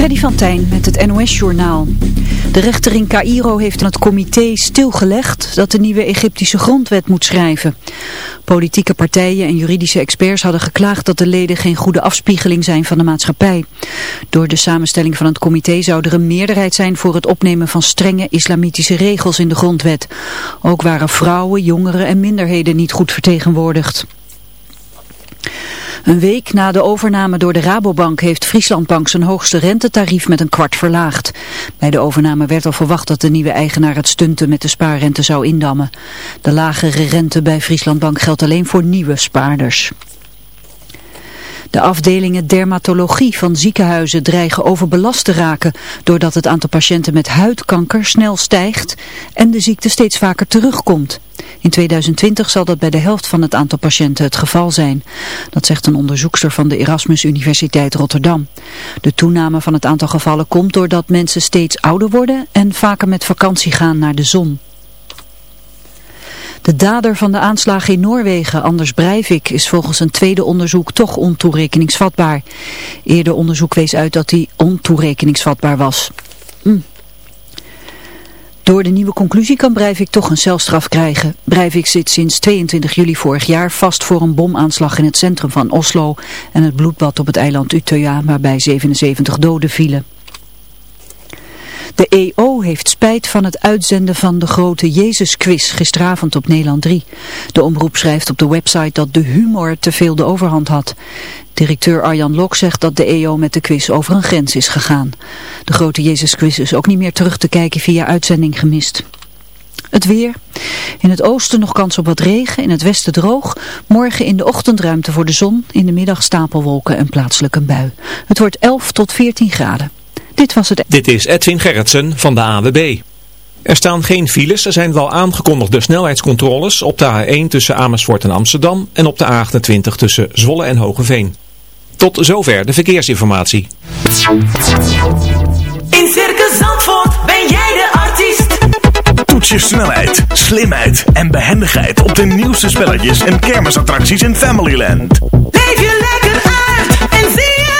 Freddy van Tijn met het NOS-journaal. De rechter in Cairo heeft aan het comité stilgelegd dat de nieuwe Egyptische grondwet moet schrijven. Politieke partijen en juridische experts hadden geklaagd dat de leden geen goede afspiegeling zijn van de maatschappij. Door de samenstelling van het comité zou er een meerderheid zijn voor het opnemen van strenge islamitische regels in de grondwet. Ook waren vrouwen, jongeren en minderheden niet goed vertegenwoordigd. Een week na de overname door de Rabobank heeft Frieslandbank zijn hoogste rentetarief met een kwart verlaagd. Bij de overname werd al verwacht dat de nieuwe eigenaar het stunten met de spaarrente zou indammen. De lagere rente bij Frieslandbank geldt alleen voor nieuwe spaarders. De afdelingen dermatologie van ziekenhuizen dreigen overbelast te raken doordat het aantal patiënten met huidkanker snel stijgt en de ziekte steeds vaker terugkomt. In 2020 zal dat bij de helft van het aantal patiënten het geval zijn. Dat zegt een onderzoekster van de Erasmus Universiteit Rotterdam. De toename van het aantal gevallen komt doordat mensen steeds ouder worden en vaker met vakantie gaan naar de zon. De dader van de aanslagen in Noorwegen, Anders Breivik, is volgens een tweede onderzoek toch ontoerekeningsvatbaar. Eerder onderzoek wees uit dat hij ontoerekeningsvatbaar was. Mm. Door de nieuwe conclusie kan Breivik toch een celstraf krijgen. Breivik zit sinds 22 juli vorig jaar vast voor een bomaanslag in het centrum van Oslo en het bloedbad op het eiland Utøya waarbij 77 doden vielen. De EO heeft spijt van het uitzenden van de grote Jezus-quiz gisteravond op Nederland 3. De omroep schrijft op de website dat de humor te veel de overhand had. Directeur Arjan Lok zegt dat de EO met de quiz over een grens is gegaan. De grote Jezus-quiz is ook niet meer terug te kijken via uitzending gemist. Het weer. In het oosten nog kans op wat regen, in het westen droog. Morgen in de ochtend ruimte voor de zon, in de middag stapelwolken en plaatselijk een bui. Het wordt 11 tot 14 graden. Dit was het. Dit is Edwin Gerritsen van de AWB. Er staan geen files, er zijn wel aangekondigde snelheidscontroles op de A1 tussen Amersfoort en Amsterdam en op de A28 tussen Zwolle en Hogeveen. Tot zover de verkeersinformatie. In Circus Zandvoort ben jij de artiest. Toets je snelheid, slimheid en behendigheid op de nieuwste spelletjes en kermisattracties in Familyland. Leef je lekker uit en zie zelf.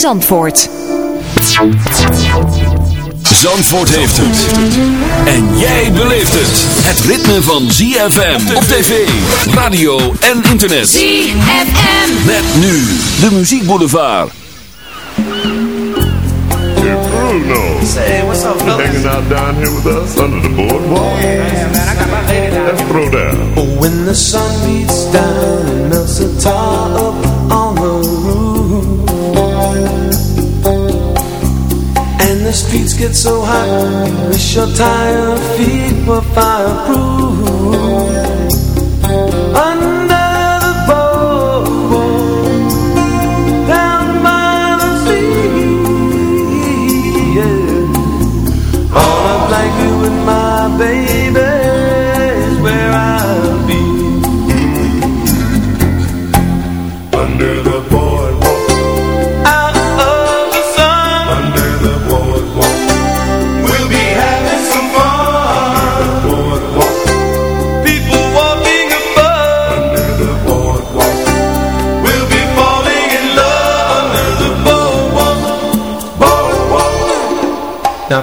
Zandvoort. Zandvoort heeft het. En jij beleeft het. Het ritme van ZFM op tv, radio en internet. ZFM. Met nu de muziekboulevard. Bruno. Say, what's up, fellas? Hanging out down here with us under the boardwalk. Yeah, man, I got my lady down Let's throw down. When the sun beats down and melts the tar up on the the streets get so hot Wish your tired feet were fireproof. Under the boardwalk Down by the sea like you my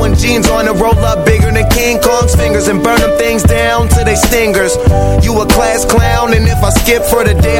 501 jeans on it, roll up bigger than King Kong's fingers and burn them things down to they stingers. You a class clown, and if I skip for the day,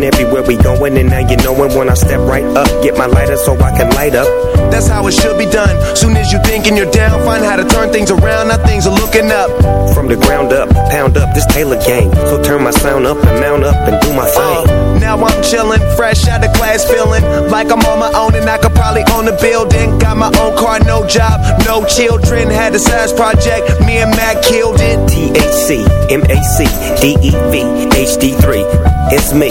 Mac. Everywhere we going, and now you knowin' when I step right up. Get my lighter so I can light up. That's how it should be done. Soon as you thinking you're down, find how to turn things around. Now things are looking up. From the ground up, pound up this Taylor gang. So turn my sound up and mount up and do my thing. Uh, now I'm chillin', fresh out of class, feeling like I'm on my own and I could probably own a building. Got my own car, no job, no children. Had a size project, me and Mac killed it. THC, MAC, DEV, HD3. It's me,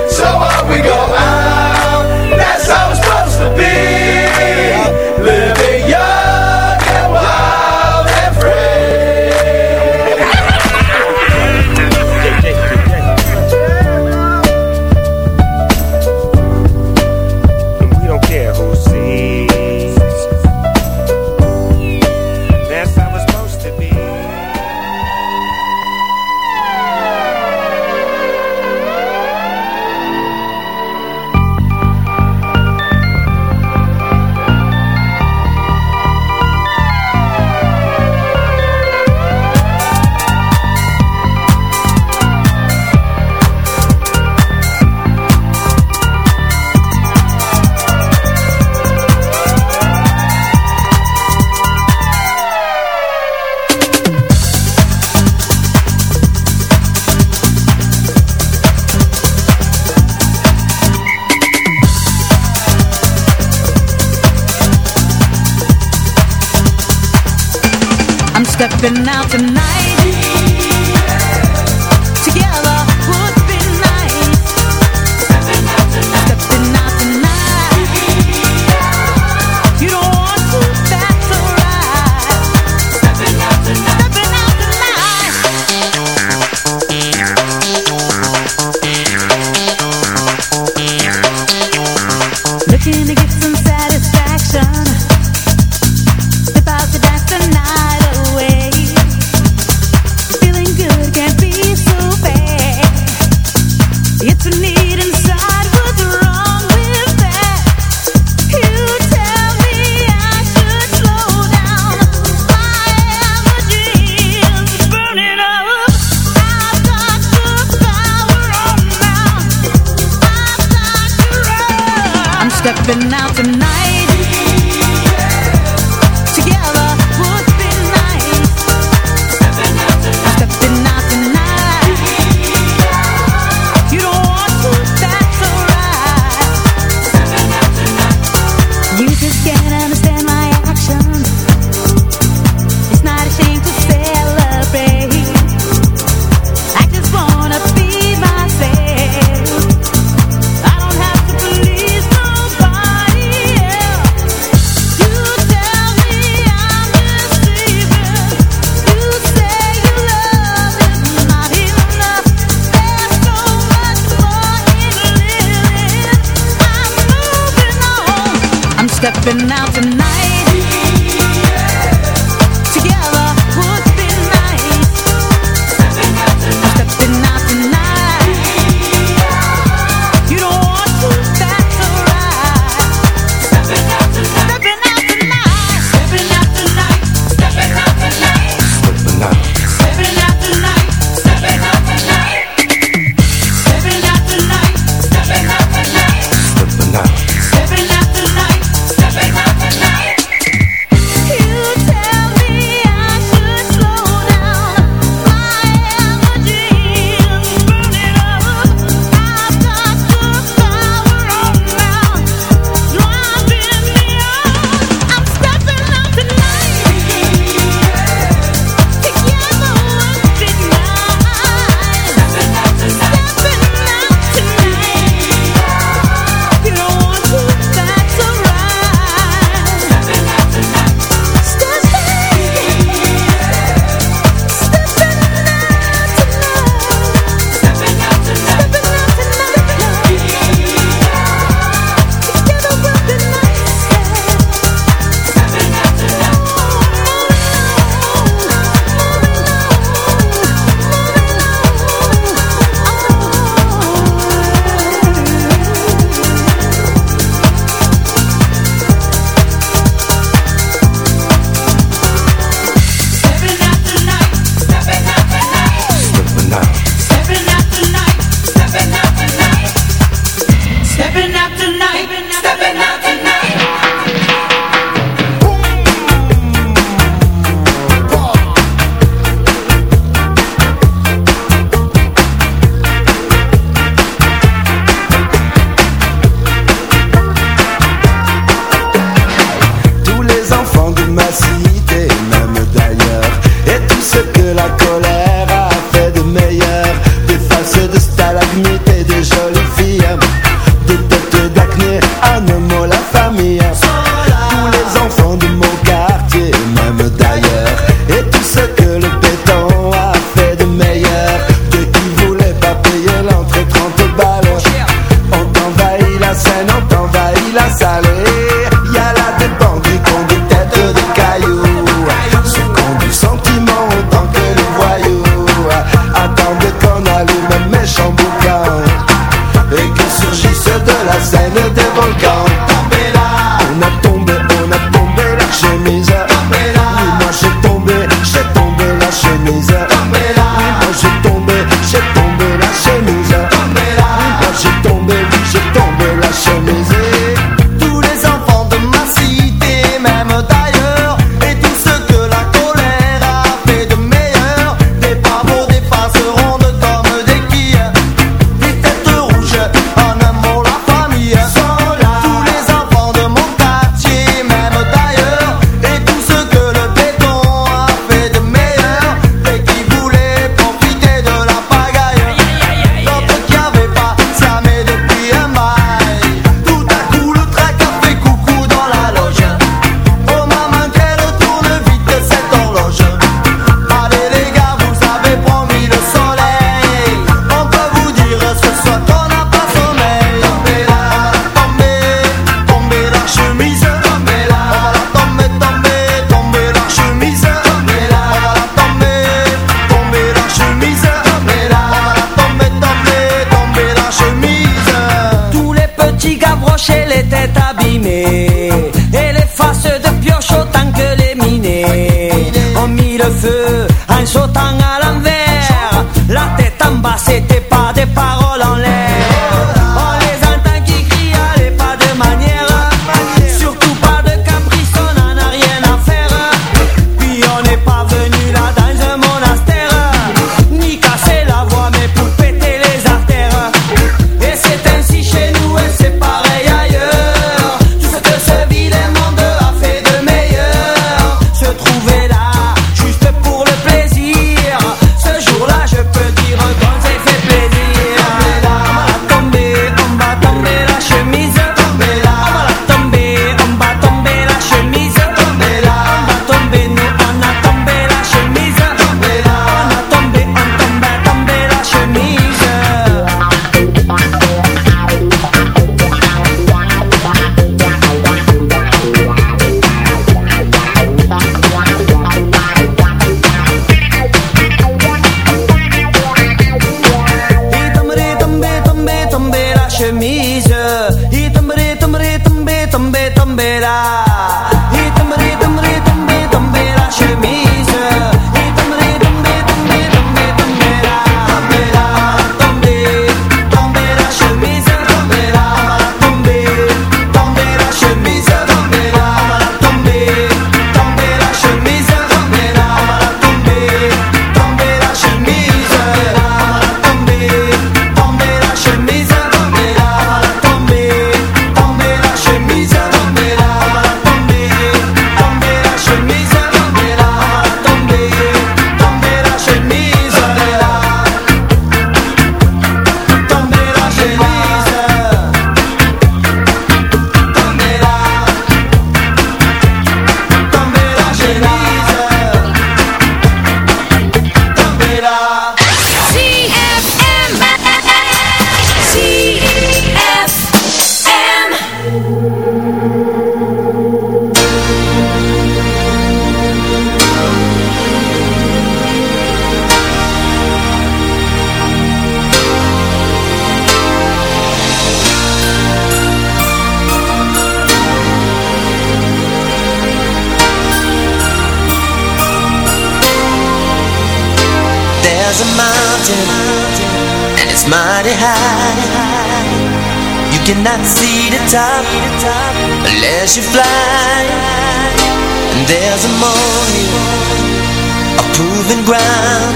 even ground.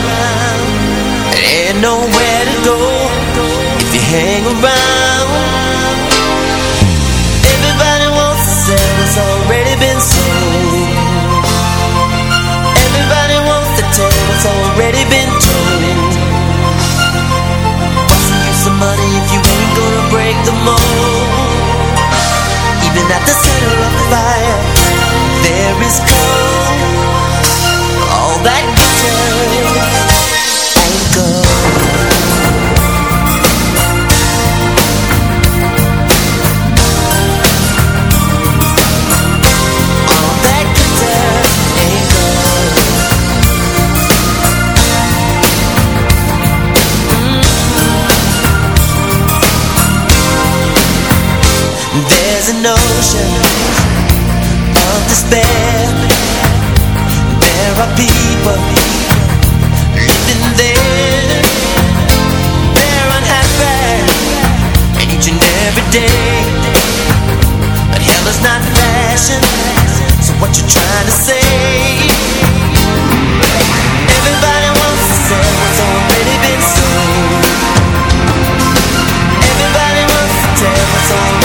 And ain't nowhere to go If you hang around. Everybody wants to sell It's already been sold Everybody wants to tell It's already been told. What's the use of money If you ain't gonna break the mold. Even at the center of the fire There is gold there. There are people living there. They're unhappy each and every day. But hell is not fashion So what you trying to say? Everybody wants to say what's already been sold Everybody wants to tell what's already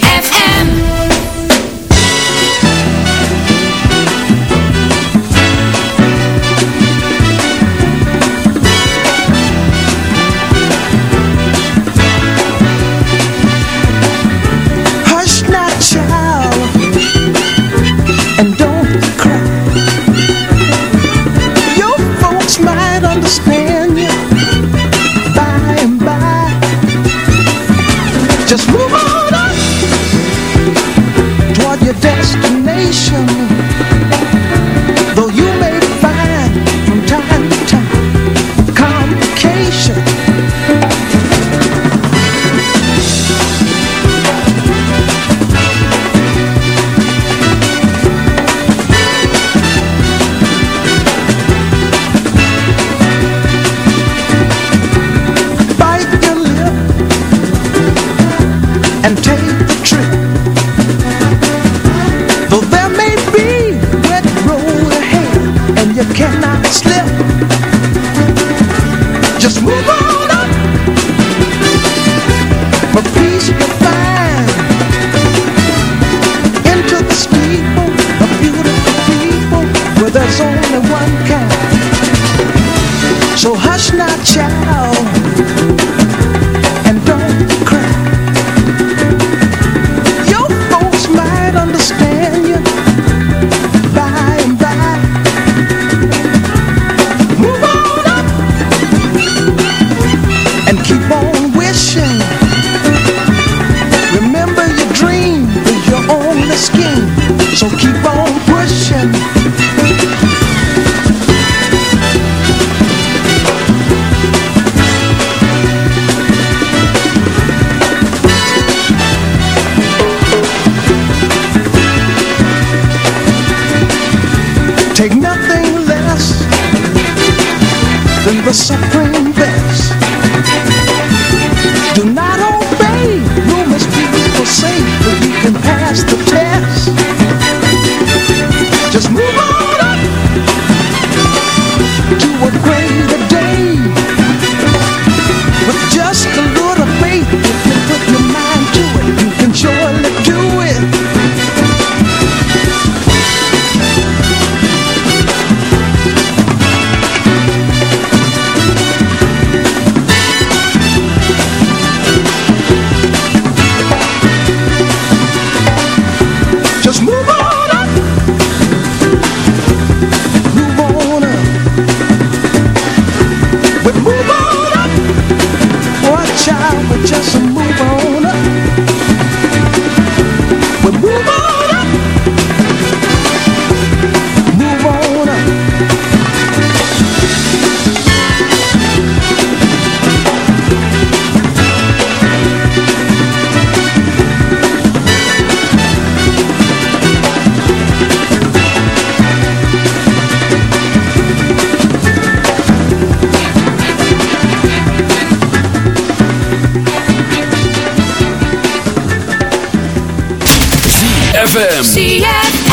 ZFM.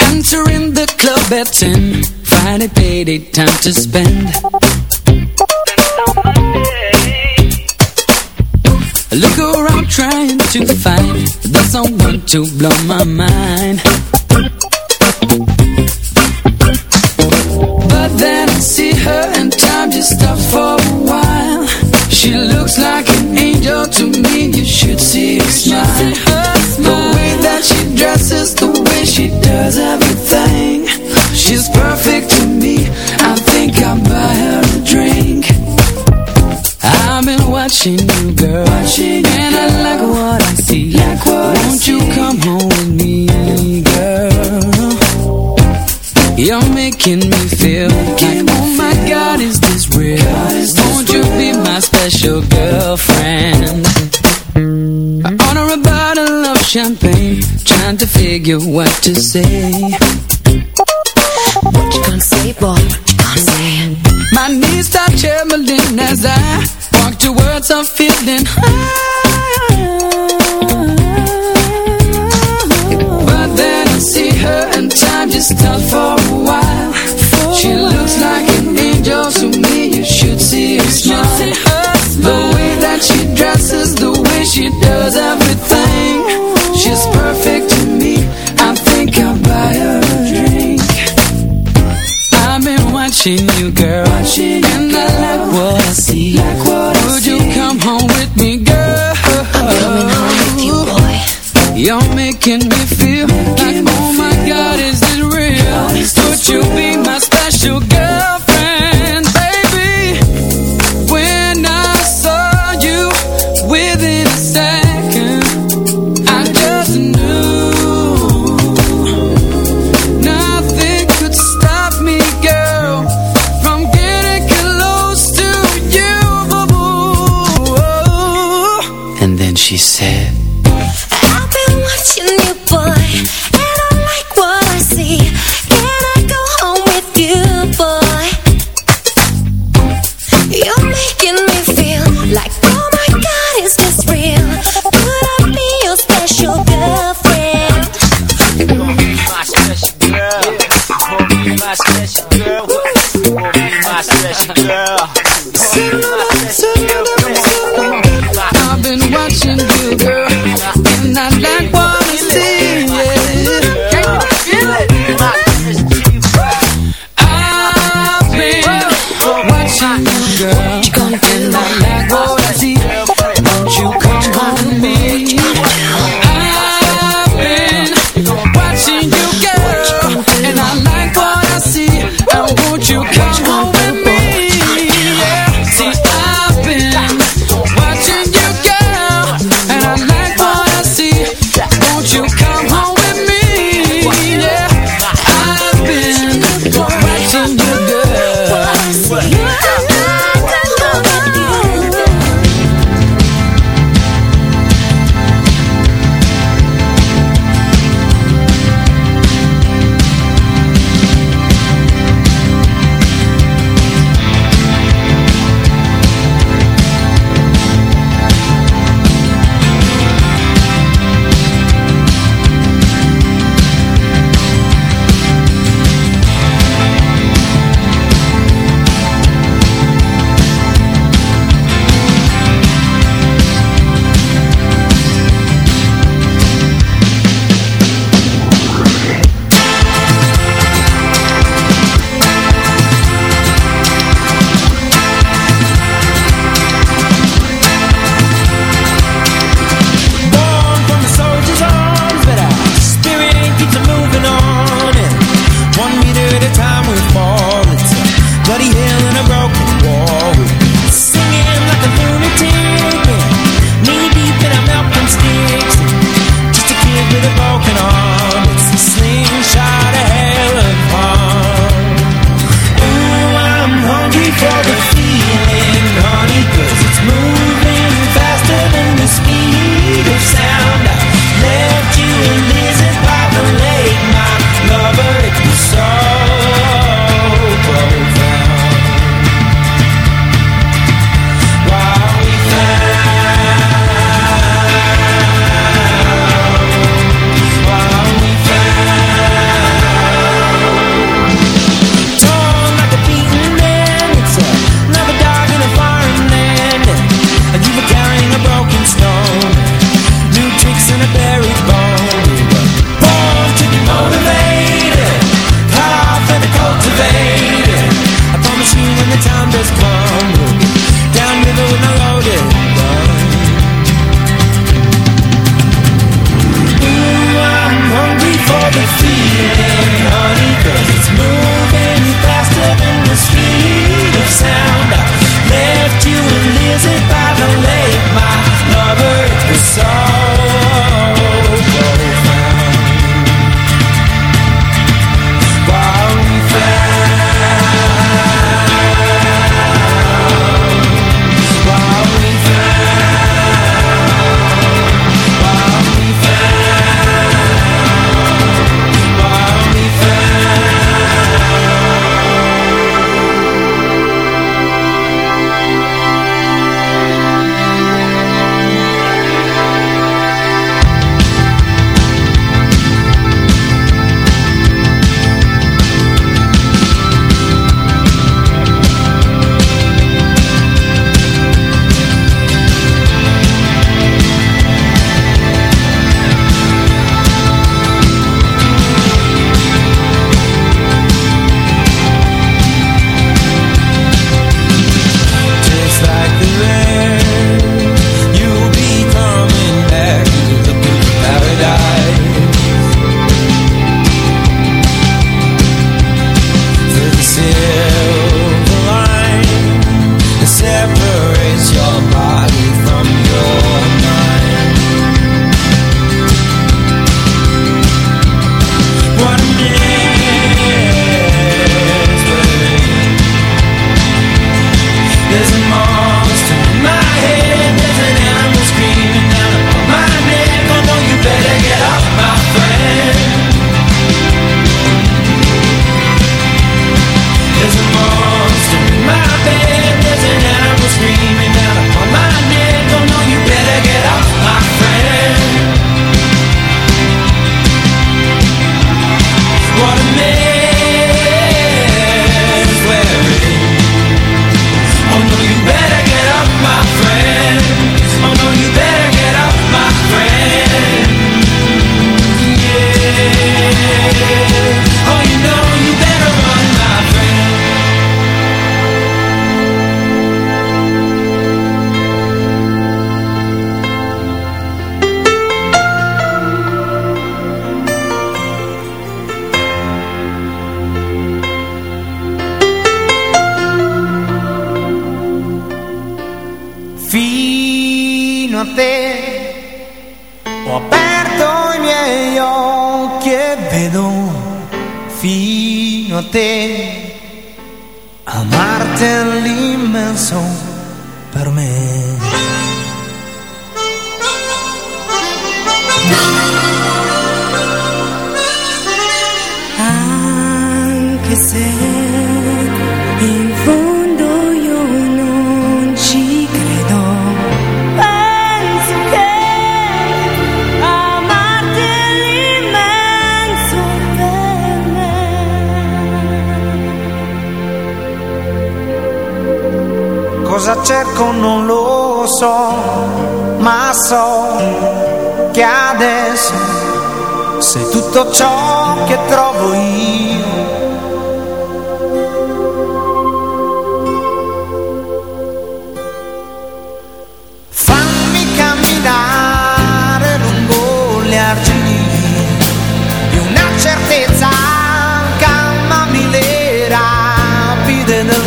Entering the club at 10 Friday payday time to spend. Look around trying to find. The someone to blow my mind. But then I see her and time just stops for a while. She looks like a you're to me, you should see her smile. The way that she dresses, the way she does everything figure what to say. What you gonna say, boy? What you gonna say? My knees start trembling as I walk towards a feeling high.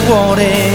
wanted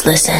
Just listen.